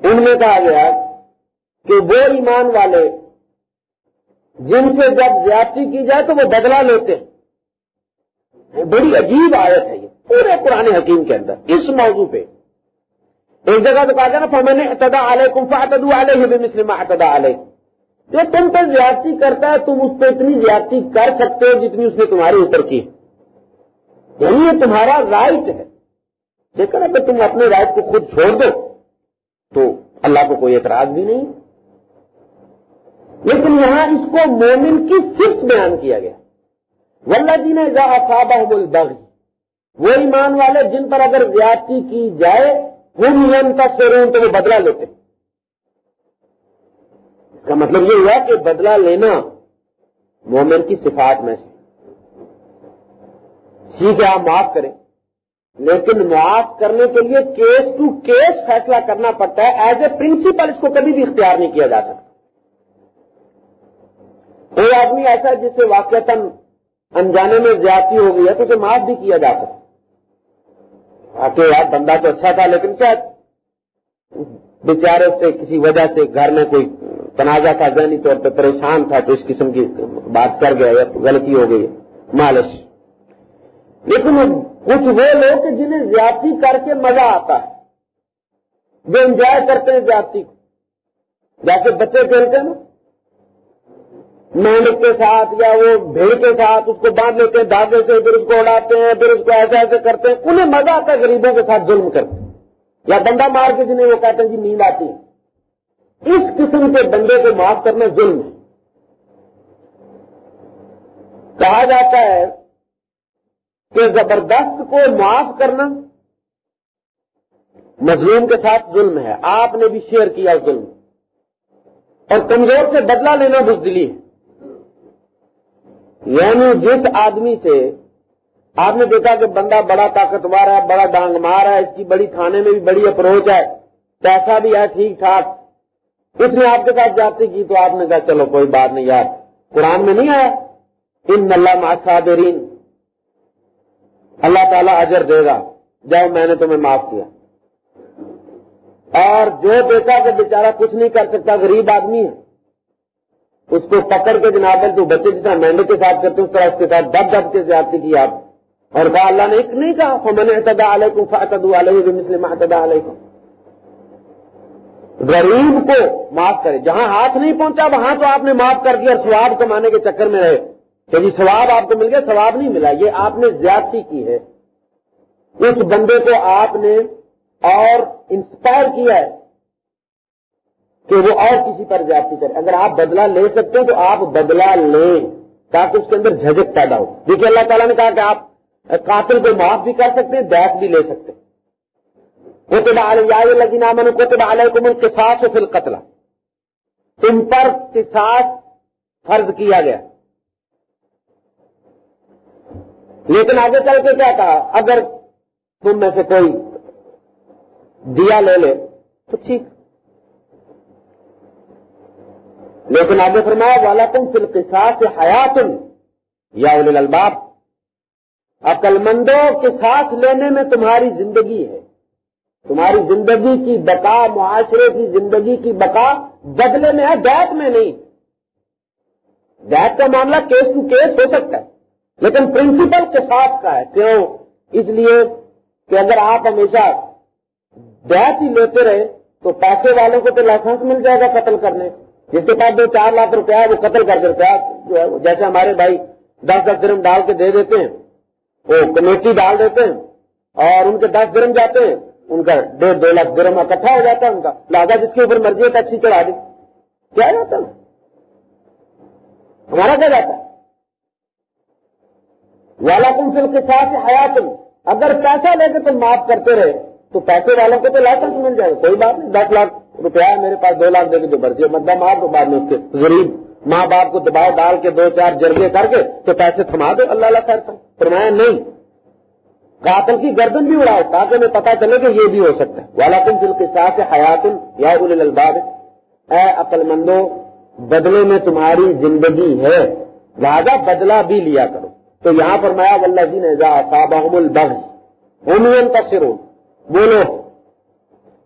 ان میں کہا گیا کہ وہ ایمان والے جن سے جب زیادتی کی جائے تو وہ بدلہ لیتے ہیں۔ بڑی عجیب آیت ہے یہ، پورے پرانے حکیم کے اندر، اس موضوع پہ۔ ایک جگہ تو کہا گیا نا، فمن اعتدا علیہ کمفا اتدو علیہ بھی مسلم اعتدا علیہ جو تم پر زیادتی کرتا ہے، تم اس پہ اتنی زیادتی کر سکتے ہو جتنی اس نے تمہارے اوپر کی۔ یعنی یہ تمہارا رائٹ ہے۔ لیکن اگر تم اپنے رائٹ کو خود چھوڑ دو، تو اللہ کو کوئی اعتراض بھی نہیں۔ لیکن یہاں اس کو مومن کی صرف بیان کیا گیا۔ ولہ جی نے جا صابہ وہ ایمان والے جن پر اگر زیادتی کی جائے وہ نیم کا سورون تو وہ بدلا لیتے۔ اس کا مطلب یہ ہوا کہ بدلا لینا مومن کی صفات میں سے۔ ٹھیک ہے آپ معاف کریں۔ لیکن معاف کرنے کے لیے کیس ٹو کیس فیصلہ کرنا پڑتا ہے ایز اے پرنسپل اس کو کبھی بھی اختیار نہیں کیا جا سکتا۔ کوئی آدمی ایسا ہے جس سے واقع انجانے میں زیادتی ہو گئی ہے، تو اسے معاف بھی کیا جا سکتا یار، بندہ تو اچھا تھا، لیکن کیا بیچارے سے کسی وجہ سے گھر میں کوئی تنازع تھا، ذہنی طور پہ پریشان تھا، تو اس قسم کی بات کر گیا یا غلطی ہو گئی، مالش۔ لیکن کچھ وہ لوگ جنہیں زیادتی کر کے مزہ آتا ہے، جو انجوائے کرتے ہیں زیادتی کو۔ جیسے بچے کھیلتے ہیں نا۔ مینڈک کے ساتھ یا وہ بھیڑ کے ساتھ اس کو باندھ لیتے ہیں، دھاگے سے پھر اس کو اڑاتے ہیں، پھر اس کو ایسے ایسے کرتے ہیں۔ انہیں مزہ آتا ہے غریبوں کے ساتھ ظلم کرتے ہیں۔ یا بندہ مار کے جنہیں وہ کہتے ہیں جی نیند آتی ہے۔ اس قسم کے بندے کو معاف کرنا ظلم ہے۔ کہا جاتا ہے کہ زبردست کو معاف کرنا مظلوم کے ساتھ ظلم ہے۔ آپ نے بھی شیئر کیا ظلم۔ اور کمزور سے بدلہ لینا بزدلی ہے۔ یعنی جس آدمی سے آپ نے دیکھا کہ بندہ بڑا طاقتور ہے، بڑا ڈانگ مار ہے، اس کی بڑی کھانے میں بھی بڑی اپروچ ہے، پیسہ بھی ہے، ٹھیک ٹھاک۔ اس نے آپ کے ساتھ جاتی کی تو آپ نے کہا، چلو کوئی بات نہیں یار، قرآن میں نہیں آیا؟ ان اللہ ماسادرین اللہ تعالیٰ اجر دے گا۔ جاؤ، میں نے تمہیں معاف کیا۔ اور جو دیکھا کہ بیچارہ کچھ نہیں کر سکتا، غریب آدمی ہے۔ اس کو پکڑ کے جناب، تو بچے جتنا مینڈے کے ساتھ کرتے اس طرح اس کے ساتھ دب دب کے زیادتی کی آپ۔ اور کہا، اللہ نے ایک نہیں کہا میں نے اعتدا علیکم فاتد علیہ مسلم اعتدا علیکم غریب کو معاف کرے۔ جہاں ہاتھ نہیں پہنچا، وہاں تو آپ نے معاف کر دیا اور سواب کمانے کے چکر میں رہے۔ کہ جی سواب آپ کو مل گیا سواب نہیں ملا، یہ آپ نے زیادتی کی ہے۔ اس بندے کو آپ نے اور انسپائر کیا ہے کہ وہ اور کسی پر زیادتی کرے۔ اگر آپ بدلہ لے سکتے ہیں تو آپ بدلہ لیں تاکہ اس کے اندر جھجک پیدا ہو۔ دیکھیے اللہ تعالیٰ نے کہا کہ آپ قاتل کو معاف بھی کر سکتے ہیں دیکھ بھی لے سکتے ہیں۔ لگی نام کوتبہ علیہ کو ملک کے پھر قتل تم پر کساس فرض کیا گیا۔ لیکن آگے چل کے کیا کہا؟ اگر تم میں سے کوئی دیا لے لے، تو ٹھیک۔ لیکن آگے فرمایا والا تم سے حیات یا الباب عقل مندوں کے ساتھ لینے میں تمہاری زندگی ہے۔ تمہاری زندگی کی بقا، معاشرے کی زندگی کی بقا بدلے میں ہے دیت میں نہیں۔ دیت کا معاملہ کیس ٹو کیس ہو سکتا ہے۔ لیکن پرنسپل کے ساتھ کا ہے کیوں اس لیے کہ اگر آپ ہمیشہ دیت ہی لیتے رہے تو پیسے والوں کو تو لائسنس مل جائے گا قتل کرنے۔ جس کے پاس دو چار لاکھ روپیہ ہے، وہ قتل کر دیتا ہے جو ہے، جیسے ہمارے بھائی دس دس گرم ڈال کے دے دیتے ہیں، وہ کمیٹی ڈال دیتے ہیں اور ان کے دس گرم جاتے ہیں۔ ان کا ڈیڑھ دو لاکھ گرم اکٹھا ہو جاتا ہے ان کا۔ لہٰذا جس کے اوپر مرضی ہے، ٹیکسی چڑھا دی کیا جاتا ہے؟ ہمارا کیا جاتا ہے؟ والا کم کے ساتھ حیات اگر پیسہ لے کے تم معاف کرتے رہے، تو پیسے والوں کو تو لائسنس مل جائے۔ کوئی بات نہیں، دس لاکھ روپیہ ہے میرے پاس، دو لاکھ دے کے جو برجی مدد مار دو بعد میں اس کے غریب ماں باپ کو دباؤ، ڈال کے دو چار جرگے کر کے تو پیسے تھما دو۔ اللہ اللہ کرتا فرمایا نہیں۔ قاتل کی گردن بھی اڑاؤ تاکہ ہمیں پتا چلے کہ یہ بھی ہو سکتا ہے۔ والا تم دل کے ساتھ حیات یا الباب اے عقل مندو بدلے میں تمہاری زندگی ہے۔ لہذا بدلہ بھی لیا کرو۔ تو یہاں پر مایا ولہ جی نے تفصر بولو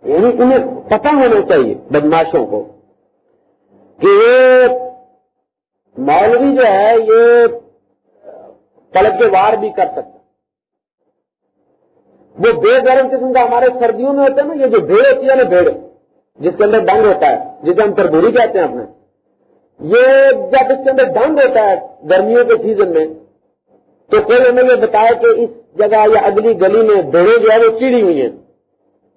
یعنی انہیں پتہ ہونا چاہیے بدماشوں کو کہ یہ مولوی جو ہے، یہ پلک کے وار بھی کر سکتا وہ بے گرم قسم کا ہمارے سردیوں میں ہوتا ہے نا، یہ جو بھیڑ ہوتی ہے نا، بھیڑ، جس کے اندر ڈنگ ہوتا ہے، جسے ہم تربوری کہتے ہیں اپنے۔ یہ جب اس کے اندر ڈنگ ہوتا ہے گرمیوں کے سیزن میں تو کوئی ہمیں یہ بتایا کہ اس جگہ یا اگلی گلی میں بھیڑے جو ہے وہ چیڑی ہوئی ہیں؟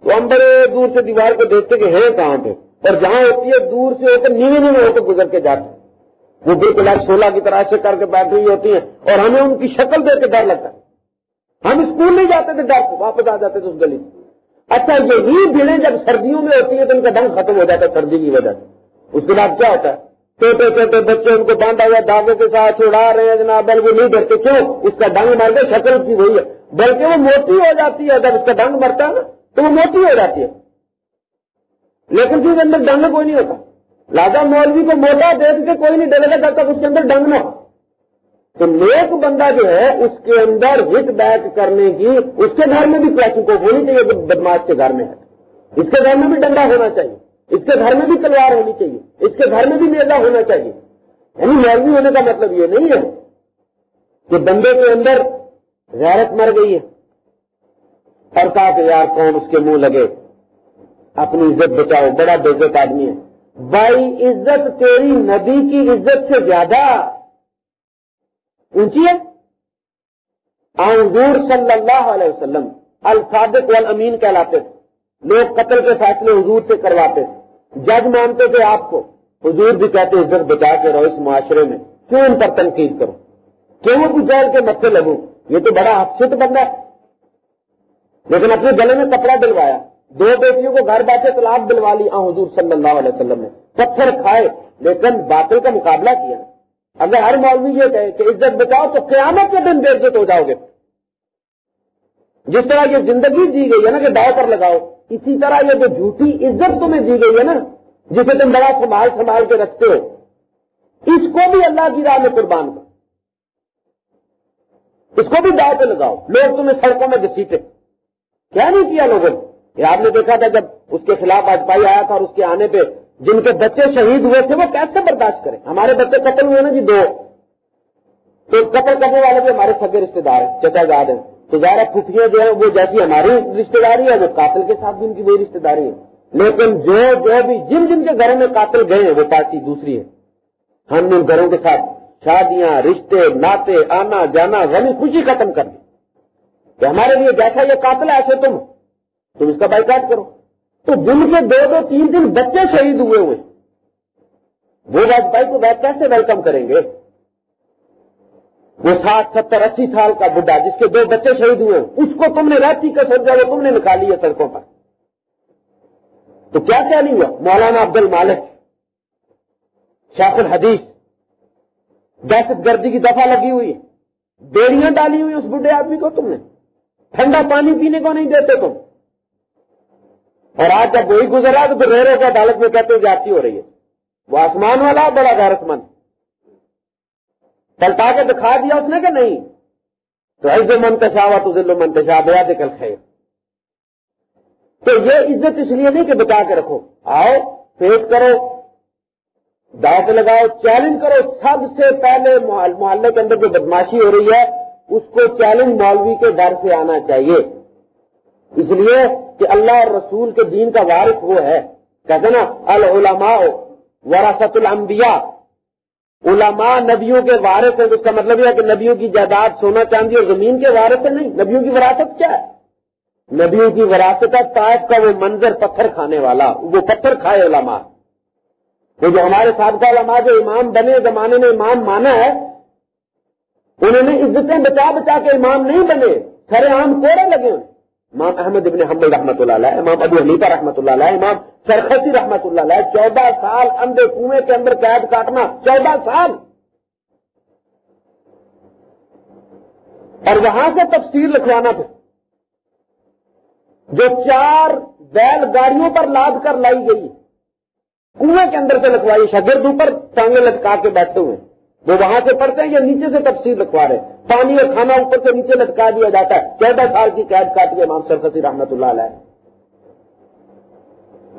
تو ہم بڑے دور سے دیوار کو دیکھتے کہ ہیں کہاں پہ؟ اور جہاں ہوتی ہے، دور سے ہوتے نیوے نیوے ہو کے گزر کے جاتے وہ بالکل آج سولہ کی طرح سے کر کے بیٹھ رہی ہوتی ہیں اور ہمیں ان کی شکل دیکھ کے ڈر لگتا ہے۔ ہم اسکول نہیں جاتے تھے ڈر واپس آ جاتے تھے اس گلی اچھا یہی بھیڑیں جب سردیوں میں ہوتی ہیں تو ان کا ڈنگ ختم ہو جاتا ہے، سردی کی وجہ سے۔ اس کے بعد کیا ہوتا ہے؟ چھوٹے چھوٹے بچے ان کو باندھا ہوا دھاگے کے ساتھ چھڑا رہے ہیں جناب بلکہ نہیں ڈرتے، کیوں؟ اس کا ڈنگ مر کے شکل کی وہی ہے۔ بلکہ وہ موٹی ہو جاتی ہے جب اس کا ڈنگ مرتا ہے نا، تو وہ موٹی ہو جاتی ہے۔ لیکن جس اندر ڈنگ کوئی نہیں ہوتا۔ لادا مولوی کو موٹا دیکھ کے کوئی نہیں ڈرے گا جب تک اس کے اندر ڈنگ نہ ہو۔ تو نیک بندہ جو ہے، اس کے اندر ہٹ بیک کرنے کی، اس کے گھر میں بھی پیسوں کو ہونی چاہیے بدماش کے گھر میں ہے۔ اس کے گھر میں بھی ڈنڈا ہونا چاہیے۔ اس کے گھر میں بھی تلوار ہونی چاہیے، اس کے گھر میں بھی میزا ہونا چاہیے۔ یعنی مولوی ہونے کا مطلب یہ نہیں ہے کہ بندے کے اندر غیرت مر گئی ہے اور کہا کہ یار کون اس کے منہ لگے؟ اپنی عزت بچاؤ، بڑا بےزت آدمی ہے۔ بھائی، عزت تیری نبی کی عزت سے زیادہ اونچی ہے۔ حضور صلی اللہ علیہ وسلم، الصادق والامین کہلاتے تھے۔ لوگ قتل کے فیصلے حضور سے کرواتے تھے۔ جج مانتے تھے آپ کو۔ حضور بھی کہتے عزت بچا کے رہو اس معاشرے میں، کیوں ان پر تنقید کرو؟ کیوں بھی جیل کے متے لگو؟ یہ تو بڑا حفصت بندہ ہے۔ لیکن اپنے گلے میں کپڑا ڈلوایا دو بیٹیوں کو گھر بیٹھے طلاق دلوا لی۔ حضور صلی اللہ علیہ وسلم نے پتھر کھائے، لیکن باطل کا مقابلہ کیا۔ اگر ہر مولوی یہ کہے کہ عزت بچاؤ تو قیامت کے دن بے عزت ہو جاؤ گے۔ جس طرح یہ زندگی دی گئی ہے نا کہ داؤ پر لگاؤ۔ اسی طرح یہ جو جھوٹی عزت تمہیں دی گئی ہے نا، جسے تم بڑا سنبھال سنبھال کے رکھتے ہو، اس کو بھی اللہ کی راہ میں قربان کرو۔ اس کو بھی داؤ پہ لگاؤ۔ لوگ تمہیں سڑکوں میں گسیٹے کیا نہیں کیا لوگوں نے؟ آپ نے دیکھا تھا جب اس کے خلاف واجپئی آیا تھا اور اس کے آنے پہ جن کے بچے شہید ہوئے تھے، وہ کیسے برداشت کریں؟ ہمارے بچے قتل ہوئے نا جی دو۔ تو قتل کرنے والے بھی ہمارے سگے رشتے دار ہیں، چچا جاد ہیں۔ تو ظاہر پھٹیاں جو ہیں وہ جیسی ہماری رشتے داری ہے، وہ قاتل کے ساتھ بھی ان کی وہی رشتے داری ہے۔ لیکن جو جو بھی جن جن کے گھروں میں قاتل گئے ہیں، وہ پارٹی دوسری ہے۔ ہم نے ان گھروں کے ساتھ شادیاں، رشتے، ناطے، آنا جانا غنی خوشی ختم کر دی۔ کہ ہمارے لیے جیسا یہ قاتل ایسے تم۔ تم اس کا بائیکاٹ کرو۔ تو جن کے دو دو تین تین بچے شہید ہوئے ہوئے۔ وہ واجپئی کو بیٹھ کیسے ویلکم کریں گے؟ وہ ساٹھ ستر اسی سال کا بڈھا جس کے دو بچے شہید ہوئے، اس کو تم نے رہتی کا سر جائے تم نے نکالی ہے سڑکوں پر۔ تو کیا کیا نہیں ہوا؟ مولانا عبد المالک شاخ الحدیث، دہشت گردی کی دفعہ لگی ہوئی بیڑیاں ڈالی ہوئی اس بڈھے آدمی کو تم نے۔ ٹھنڈا پانی پینے کو نہیں دیتے تم۔ اور آج جب وہی گزرا تو پھر ریرے کا عدالت میں کہتے جاتی ہو رہی ہے۔ وہ آسمان والا بڑا غیرت مند پلٹا کے دکھا دیا اس نے کہ نہیں؟ تو ایسے منتشا ہوا تو دل منتشا بیا کل خیر۔ تو یہ عزت اس لیے نہیں کہ بتا کے رکھو۔ آؤ فیس کرو داؤ لگاؤ چیلنج کرو۔ سب سے پہلے محلے کے اندر جو بدماشی ہو رہی ہے، اس کو چیلنج مولوی کے ڈر سے آنا چاہیے۔ اس لیے کہ اللہ اور رسول کے دین کا وارث وہ ہے۔ کہتے نا، العلماء وراثت الانبیاء۔ علماء نبیوں کے وارث ہیں، تو اس کا مطلب یہ ہے کہ نبیوں کی جائیداد سونا چاندی اور زمین کے وارث ہیں، نہیں، نبیوں کی وراثت کیا ہے؟ نبیوں کی وراثت ہے تائب کا وہ منظر پتھر کھانے والا، وہ پتھر کھائے علماء۔ وہ جو ہمارے سابقہ علماء جو امام بنے، زمانے میں امام مانا ہے، انہوں نے عزتیں بچا بچا کے امام نہیں بنے سرے عام کوڑے لگے۔ امام احمد ابن حمد رحمۃ اللہ علیہ، امام ابو حلیفہ رحمۃ اللہ علیہ، امام سرخسی رحمۃ اللہ علیہ، چودہ سال اندھے کنویں کے اندر قید کاٹنا، چودہ سال۔ اور وہاں سے تفصیل لکھوانا پھر جو چار بیل گاڑیوں پر لاد کر لائی گئی، کنویں کے اندر سے لکھوائی، شاگرد اوپر ٹانگیں لٹکا کے بیٹھے ہوئے۔ وہ وہاں سے پڑھتے ہیں یا نیچے سے تفصیل لکھوا رہے پانی اور کھانا اوپر سے نیچے لٹکا دیا جاتا ہے۔ چودہ سال کی قید کاٹی امام سرفسی رحمت اللہ علیہ۔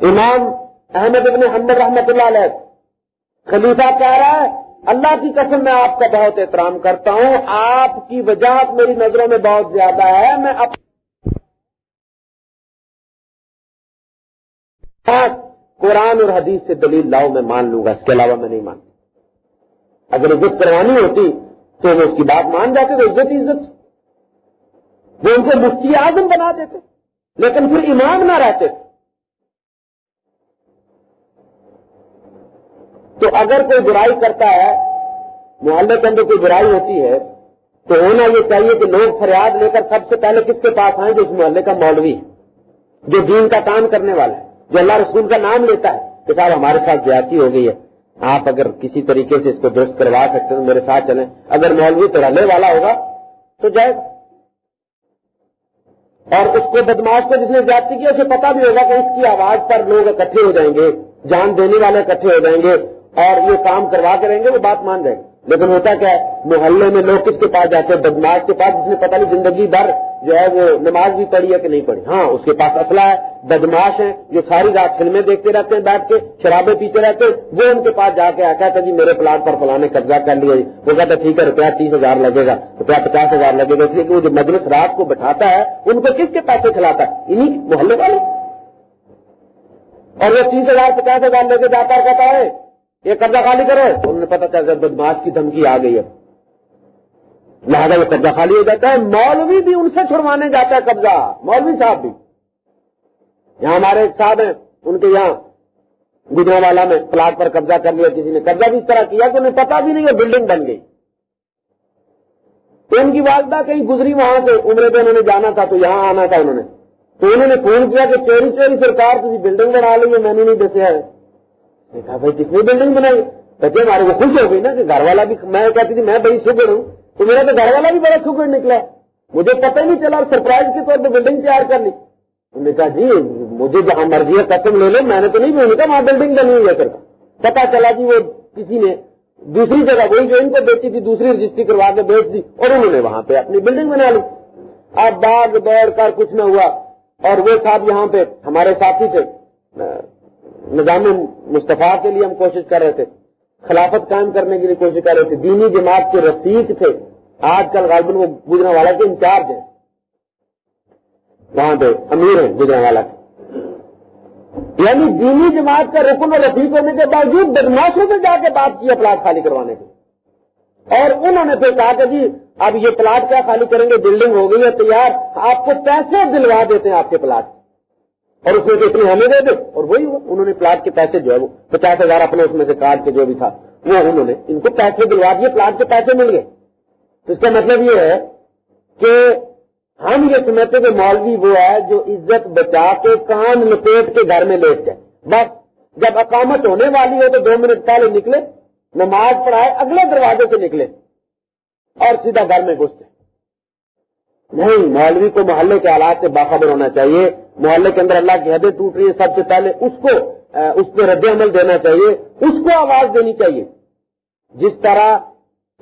امام احمد ابن حمد رحمت اللہ علیہ۔ خلیفہ کہہ رہا ہے، اللہ کی قسم میں آپ کا بہت احترام کرتا ہوں۔ آپ کی وجہ میری نظروں میں بہت زیادہ ہے۔ میں اب ہاں، قرآن اور حدیث سے دلیل لاؤ، میں مان لوں گا، اس کے علاوہ میں نہیں مانتا۔ اگر عزت کروانی ہوتی تو وہ اس کی بات مان جاتے تو عزت عزت۔ وہ ان کو مفتی اعظم بنا دیتے، لیکن پھر ایمان نہ رہتے۔ تو اگر کوئی برائی کرتا ہے، محلے کے اندر کوئی برائی ہوتی ہے، تو ہونا یہ چاہیے کہ لوگ فریاد لے کر سب سے پہلے کس کے پاس آئیں جو اس محلے کا مولوی ہے، جو دین کا کام کرنے والا ہے، جو اللہ رسول کا نام لیتا ہے، کہ صاحب ہمارے ساتھ زیادتی ہو گئی ہے۔ آپ اگر کسی طریقے سے اس کو درست کروا سکتے تو میرے ساتھ چلیں۔ اگر مولوی تو رہنے والا ہوگا تو جائے۔ گا اور اس کو بدماش کو جس نے زیادتی کی، اسے پتا بھی ہوگا کہ اس کی آواز پر لوگ اکٹھے ہو جائیں گے، جان دینے والے اکٹھے ہو جائیں گے اور یہ کام کروا کے رہیں گے، وہ بات مان جائیں گے لیکن ہوتا کیا ہے، محلے میں لوگ کس کے پاس جاتے ہیں؟ بدماش کے پاس، جس نے پتا نہیں زندگی بھر جو ہے وہ نماز بھی پڑھی ہے کہ نہیں پڑھی؟ ہاں اس کے پاس اسلحہ ہے، بدماش ہے جو ساری رات فلمیں دیکھتے رہتے ہیں، بیٹھ کے شرابیں پیتے رہتے ہیں، وہ ان کے پاس جا کے آتا تھا جی میرے پلاٹ پر فلانے قبضہ کر لیا جی۔ وہ کہتا ٹھیک ہے، روپیہ تیس ہزار لگے گا۔ روپیہ پچاس ہزار لگے گا۔ اس لیے کہ وہ جو مجلس رات کو بٹھاتا ہے، ان کو کس کے پیسے کھلاتا ہے؟ انہیں محلے والے اور وہ تیس ہزار، پچاس ہزار لے کے جاتا کہتا ہے، یہ قبضہ خالی کرو۔ انہوں نے پتا چل بدماش کی دھمکی آ گئی ہے۔ لہٰذا وہ قبضہ خالی ہو جاتا ہے۔ مولوی بھی ان سے چھڑوانے جاتا ہے قبضہ۔ مولوی صاحب بھی۔ یہاں ہمارے ایک صاحب ہیں، ان کے یہاں گجرا والا میں پلاٹ پر قبضہ کر لیا، کسی نے قبضہ بھی اس طرح کیا کہ انہیں پتا بھی نہیں ہے بلڈنگ بن گئی۔ تو ان کی والدہ کہیں گزری وہاں سے، عمرے پہ انہوں نے جانا تھا، تو یہاں آنا تھا انہوں نے۔ تو انہوں نے فون کیا کہ چوری چوری، سرکار کسی بلڈنگ بنا لی ہے میں نے نہیں دسیا ہے۔ کہا، بھائی، کس نے بلڈنگ بنائی؟ کہتے ہمارے کو خوش ہو گئی نا کہ گھر والا بھی، میں کہتی تھی، میں بڑی شگر ہوں۔ تو میرا تو گھر والا بھی بڑا شگر نکلا مجھے پتہ ہی نہیں چلا سرپرائز کے طور پہ بلڈنگ تیار کر لی۔ انہوں نے کہا جی مجھے جہاں مرضی ہے قسم لے لو، میں نے تو نہیں بولنے کا وہاں بلڈنگ بنی ہوئی ہے کر پتا چلا جی وہ کسی نے دوسری جگہ، وہی جو ان کو بیچی تھی، دوسری رجسٹری کروا کے بیچ دی اور انہوں نے وہاں پہ اپنی بلڈنگ بنا لی۔ اب باغ دوڑ کر کچھ نہ ہوا۔ اور وہ صاحب یہاں پہ ہمارے ساتھی تھے۔ نظام مصطفیٰ کے لیے ہم کوشش کر رہے تھے۔ خلافت قائم کرنے کے لیے کوشش کر رہے تھے۔ دینی جماعت کے رفیق تھے۔ آج کل غالباً وہ گجرا والا کے انچارج ہیں۔ وہاں پہ امیر ہیں گجرا والا۔ کے یعنی دینی جماعت کا رکن اور رفیق ہونے کے باوجود بدماشوں سے جا کے بات کی پلاٹ خالی کروانے کی اور انہوں نے پھر کہا کہ جی اب یہ پلاٹ کیا خالی کریں گے؟ بلڈنگ ہو گئی ہے، تیار۔ آپ کو پیسے دلوا دیتے ہیں آپ کے پلاٹ۔ اور اس میں سے اتنے ہمیں دے دے۔ اور وہی انہوں نے پلاٹ کے پیسے جو ہے وہ پچاس ہزار اپنے اس میں سے کاٹ کے جو بھی تھا، وہ انہوں نے ان کو پیسے دلوا دیے، پلاٹ کے پیسے مل گئے۔ تو اس کا مطلب یہ ہے کہ ہم یہ سمجھتے کہ مولوی وہ ہے جو عزت بچا کے کان لپیٹ کے گھر میں لیٹ جائے۔ بس جب اقامت ہونے والی ہو تو دو منٹ پہلے نکلے، نماز پڑھائے، اگلے دروازے سے نکلے اور سیدھا گھر میں گھستے نہیں، مولوی کو محلے کے حالات سے باخبر ہونا چاہیے۔ محلے کے اندر اللہ کی حدیں ٹوٹ رہی ہے سب سے پہلے اس کو اس پہ رد عمل دینا چاہیے۔ اس کو آواز دینی چاہیے۔ جس طرح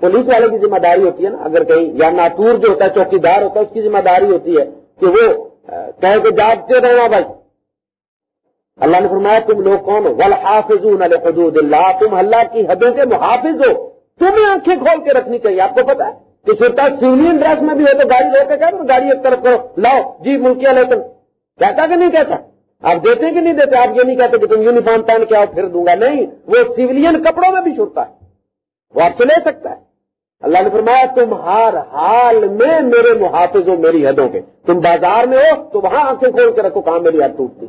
پولیس والے کی ذمہ داری ہوتی ہے نا، اگر کہیں یا ناتور جو ہوتا ہے چوکی دار ہوتا ہے، اس کی ذمہ داری ہوتی ہے کہ وہ کہے کہ جاگتے رہنا بھائی؟ اللہ نے فرمایا، تم لوگ کون ہو؟ ول حدود اللہ تم اللہ کی حدوں کے محافظ ہو۔ تمہیں آنکھیں کھول کے رکھنی چاہیے، آپ کو پتا ہے؟ کہ سرتا سیونین ڈریس میں بھی ہو تو گاڑی روکے کہ گاڑی ایک طرف کرو، لاؤ جی ملکیا لیکن کہتا کہ نہیں کہتا؟ آپ دیتے کہ نہیں دیتے؟ آپ یہ نہیں کہتے کہ تم یونیفارم پہن کے آؤ، پھر دوں گا۔ نہیں، وہ سیولین کپڑوں میں بھی چھوٹتا ہے۔ وہ آپ سے لے سکتا ہے۔ اللہ نے فرمایا، تم ہر حال میں میرے محافظ ہو میری حدوں کے۔ تم بازار میں ہو تو وہاں آنکھیں کھول کے رکھو کہاں میری حد ٹوٹتی۔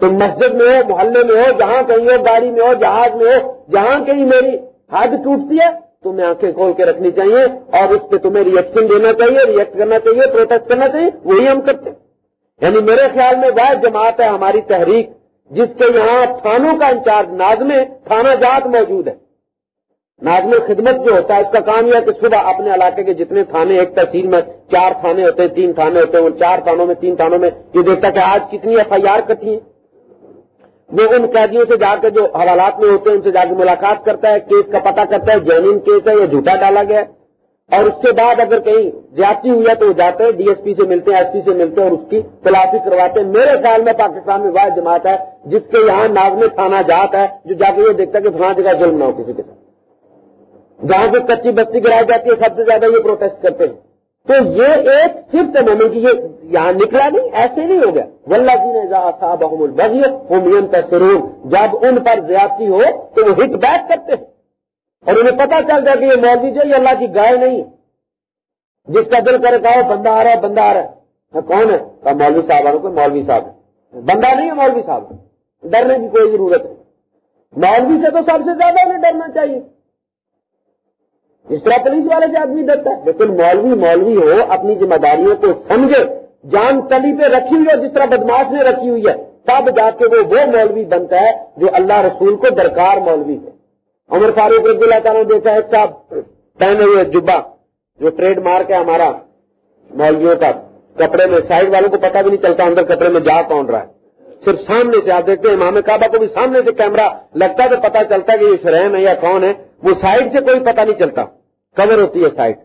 تم مسجد میں ہو، محلے میں ہو، جہاں کہیں ہو، گاڑی میں ہو، جہاز میں ہو، جہاں کہیں میری حد ٹوٹتی ہے، تمہیں آنکھیں کھول کے رکھنی چاہیے اور اس پہ تمہیں ریئیکشن دینا چاہیے ریئیکٹ کرنا چاہیے پروٹیکٹ کرنا چاہیے، وہی ہم کرتے ہیں۔ یعنی میرے خیال میں وہ جماعت ہے ہماری تحریک، جس کے یہاں تھانوں کا انچارج نازم تھانہ جات موجود ہے۔ ناظم خدمت جو ہوتا ہے، اس کا کام یہ ہے کہ صبح اپنے علاقے کے جتنے تھانے ایک تحصیل میں چار تھانے ہوتے ہیں، تین تھانے ہوتے ہیں ان چار تھانوں میں، تین تھانوں میں، یہ دیکھتا کہ آج کتنی ایف آئی آر کٹی ہیں۔ وہ ان قیدیوں سے جا کے جو حوالات میں ہوتے ہیں، ان سے جا کے ملاقات کرتا ہے، کیس کا پتہ کرتا ہے جینئن کیس ہے، یا جھوٹا ڈالا گیا ہے۔ اور اس کے بعد اگر کہیں زیادتی ہوئی ہے تو وہ جاتے ہیں، ڈی ایس پی سے ملتے ہیں، ایس پی سے ملتے ہیں اور اس کی تلافی کرواتے ہیں۔ میرے خیال میں پاکستان میں واحد جماعت ہے، جس کے یہاں نازم تھانہ جات ہے، جو جا کے یہ دیکھتا ہے کہ فلاں جگہ ظلم نہ ہو کسی کے ساتھ۔ جہاں سے کچی بستی گرائی جاتی ہے، سب سے زیادہ یہ پروٹیسٹ کرتے ہیں۔ تو یہ ایک صرف مومن کی، یہ یہاں نکلا نہیں، ایسے نہیں ہو گیا۔ ولہ جی نے صاحب البغیر جب ان پر زیادتی ہو تو وہ ہٹ بیک کرتے ہیں۔ اور انہیں پتا چل جائے کہ یہ مولوی جو یہ اللہ کی گائے نہیں ہے۔ جس کا دل کرے کہو بندہ آ رہا ہے، بندہ آ رہا ہے۔ ہاں، کون ہے؟ کہا، مولوی صاحب آ کوئی مولوی صاحب ہے۔ بندہ نہیں ہے مولوی صاحب۔ ڈرنے کی کوئی ضرورت نہیں۔ مولوی سے تو سب سے زیادہ انہیں ڈرنا چاہیے۔ اس طرح پولیس والے سے آدمی ڈرتا ہے۔ لیکن مولوی مولوی ہو، اپنی ذمہ داریوں کو سمجھے، جان تلی پہ رکھی ہوئی ہے، جس طرح بدماش نے رکھی ہوئی ہے۔ تب جا کے وہ وہ مولوی بنتا ہے جو اللہ رسول کو درکار مولوی ہے۔ عمر فاروق رضی اللہ تعالیٰ نے دیکھا ہے صاحب پہنے ہوئے جبا، جو ٹریڈ مارک ہے ہمارا مولویوں کا۔ کپڑے میں سائڈ والوں کو پتہ بھی نہیں چلتا اندر کپڑے میں جا کون رہا ہے۔ صرف سامنے سے آپ دیکھتے ہیں، امام کعبہ کو بھی سامنے سے کیمرہ لگتا ہے تو پتا چلتا ہے کہ یہ شرحم ہے یا کون ہے۔ وہ سائڈ سے کوئی پتہ نہیں چلتا، کور ہوتی ہے سائڈ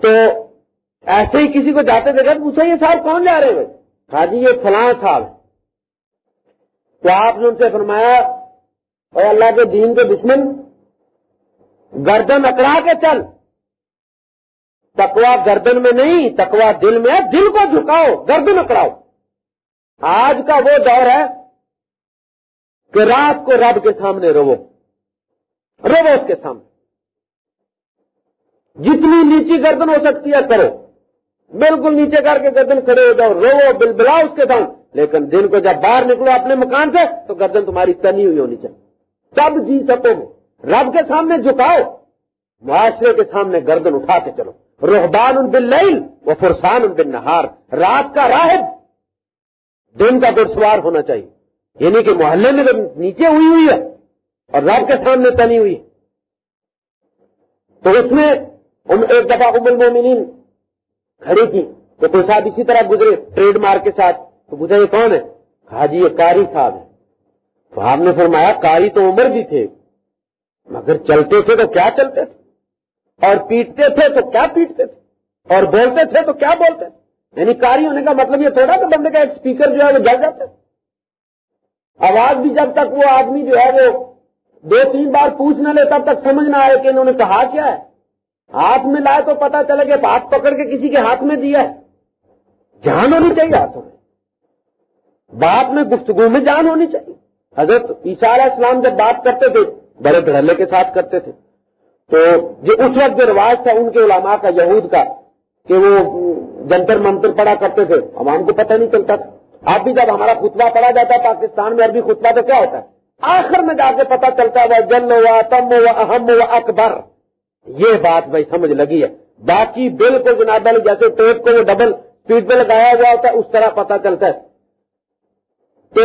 تو ایسے ہی کسی کو جاتے دیکھا، پوچھا، یہ صاحب کون جا رہے ہیں؟ ہاں جی یہ فلاں صاحب تو آپ نے ان سے فرمایا اور اللہ کے دین کے دشمن، گردن اکڑا کے چل۔ تکوا گردن میں نہیں تکوا دل میں دل کو جھکاؤ، گردن اکڑاؤ۔ آج کا وہ دور ہے کہ رات کو رب کے سامنے رو رو اس کے سامنے۔ جتنی نیچی گردن ہو سکتی ہے کرو۔ بالکل نیچے کر کے گردن کھڑے ہو جاؤ رو بل بلا اس کے سامنے۔ لیکن دن کو جب باہر نکلو اپنے مکان سے، تو گردن تمہاری تنی ہوئی ہونی چاہیے۔ تب جی سکو۔ گے رب کے سامنے جھکاؤ۔ معاشرے کے سامنے گردن اٹھا کے چلو۔ روحبان ان بل وہ فرسان ان بن نہار رات کا راہب۔ دن کا گھڑ سوار ہونا چاہیے۔ یعنی کہ محلے میں نیچے ہوئی ہوئی ہے اور رب کے سامنے تنی ہوئی۔ تو اس میں ایک دفعہ ام المومنین کھڑی کی، تو کوئی صاحب اسی طرح گزرے ٹریڈ مارک کے ساتھ۔ تو گزرے یہ کون ہے؟ کہا جی یہ کاری صاحب ہے تو آپ نے فرمایا کاری تو عمر بھی تھے، مگر چلتے تھے تو کیا چلتے تھے؟ اور پیٹتے تھے تو کیا پیٹتے تھے؟ اور بولتے تھے تو کیا بولتے تھے؟ یعنی کاری ہونے کا مطلب یہ تھوڑا کہ بندے کا ایک اسپیکر جو ہے وہ جل جاتا آواز بھی جب تک وہ آدمی جو ہے وہ دو تین بار پوچھ نہ لے تب تک سمجھ نہ آئے کہ انہوں نے کہا کیا ہے۔ ہاتھ میں لائے تو پتا چلے کہ بات پکڑ کے کسی کے ہاتھ میں دیا ہے۔ جان ہونی چاہیے ہاتھوں میں۔ بات میں گفتگو میں جان ہونی چاہیے۔ حضرت عیسیٰ علیہ السلام جب بات کرتے تھے، بڑے دھڑلے کے ساتھ کرتے تھے۔ تو جو اس وقت جو رواج تھا، ان کے علماء کا، یہود کا، کہ وہ جنتر منتر پڑا کرتے تھے۔ عوام کو پتہ نہیں چلتا تھا۔ اب بھی جب ہمارا خطبہ پڑا جاتا ہے، پاکستان میں عربی خطبہ تو کیا ہوتا ہے؟ آخر میں جا کے پتا چلتا ہے وہ جن ہوا، تم ہوا، اہم ہوا، اکبر۔ یہ بات بھائی سمجھ لگی ہے۔ باقی بالکل جناب جیسے ٹیپ کو وہ ڈبل اسپیڈ پہ لگایا ہوا ہوتا ہے، اس طرح پتا چلتا ہے۔ تو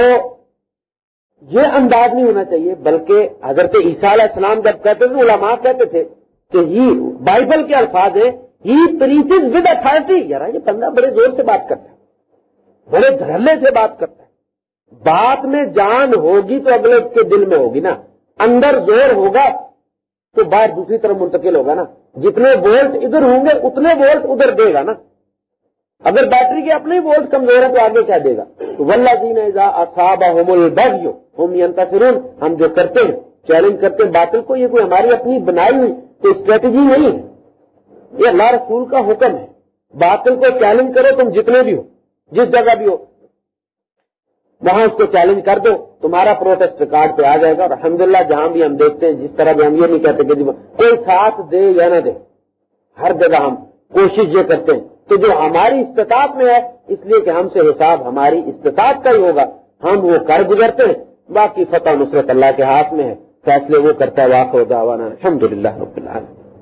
یہ انداز نہیں ہونا چاہیے، بلکہ حضرت عیسیٰ علیہ السلام جب کہتے تھے، علماء کہتے تھے کہ ہی بائبل کے الفاظ ہیں، ہی پریچز ود اتارٹی یار، یہ بندہ بڑے زور سے بات کرتا ہے، بڑے دھرلے سے بات کرتا ہے۔ بات میں جان ہوگی تو اگلے کے دل میں ہوگی نا۔ اندر زور ہوگا تو باہر دوسری طرف منتقل ہوگا نا۔ جتنے وولٹ ادھر ہوں گے، اتنے وولٹ ادھر دے گا نا۔ اگر بیٹری کے اپنے وولٹ کمزور ہے تو آگے کیا دے گا؟ تو ولہ جی نے ہم جو کرتے ہیں، چیلنج کرتے ہیں، باطل کو یہ کوئی ہماری اپنی بنائی ہوئی کوئی اسٹریٹجی نہیں ہے۔ یہ اللہ رسول کا حکم ہے۔ باطل کو چیلنج کرو تم جتنے بھی ہو، جس جگہ بھی ہو۔ وہاں اس کو چیلنج کر دو، تمہارا پروٹیسٹ ریکارڈ پہ آ جائے گا۔ اور الحمد جہاں بھی ہم دیکھتے ہیں، جس طرح بھی ہم یہ نہیں کہتے کہ جی کوئی ساتھ دے یا نہ دے۔ ہر جگہ ہم کوشش یہ کرتے ہیں تو جو ہماری استطاعت میں ہے، اس لیے کہ ہم سے حساب ہماری استطاعت کا ہی ہوگا۔ ہم وہ کر گزرتے ہیں۔ باقی فتح نصرت اللہ کے ہاتھ میں ہے۔ فیصلے وہ کرتا ہے، واقع الحمد للہ رب العالمین۔